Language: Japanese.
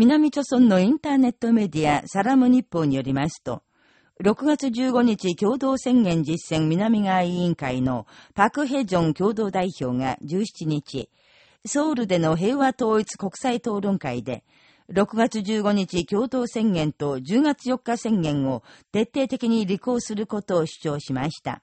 南朝村のインターネットメディアサラム日報によりますと、6月15日共同宣言実践南側委員会のパク・ヘジョン共同代表が17日、ソウルでの平和統一国際討論会で、6月15日共同宣言と10月4日宣言を徹底的に履行することを主張しました。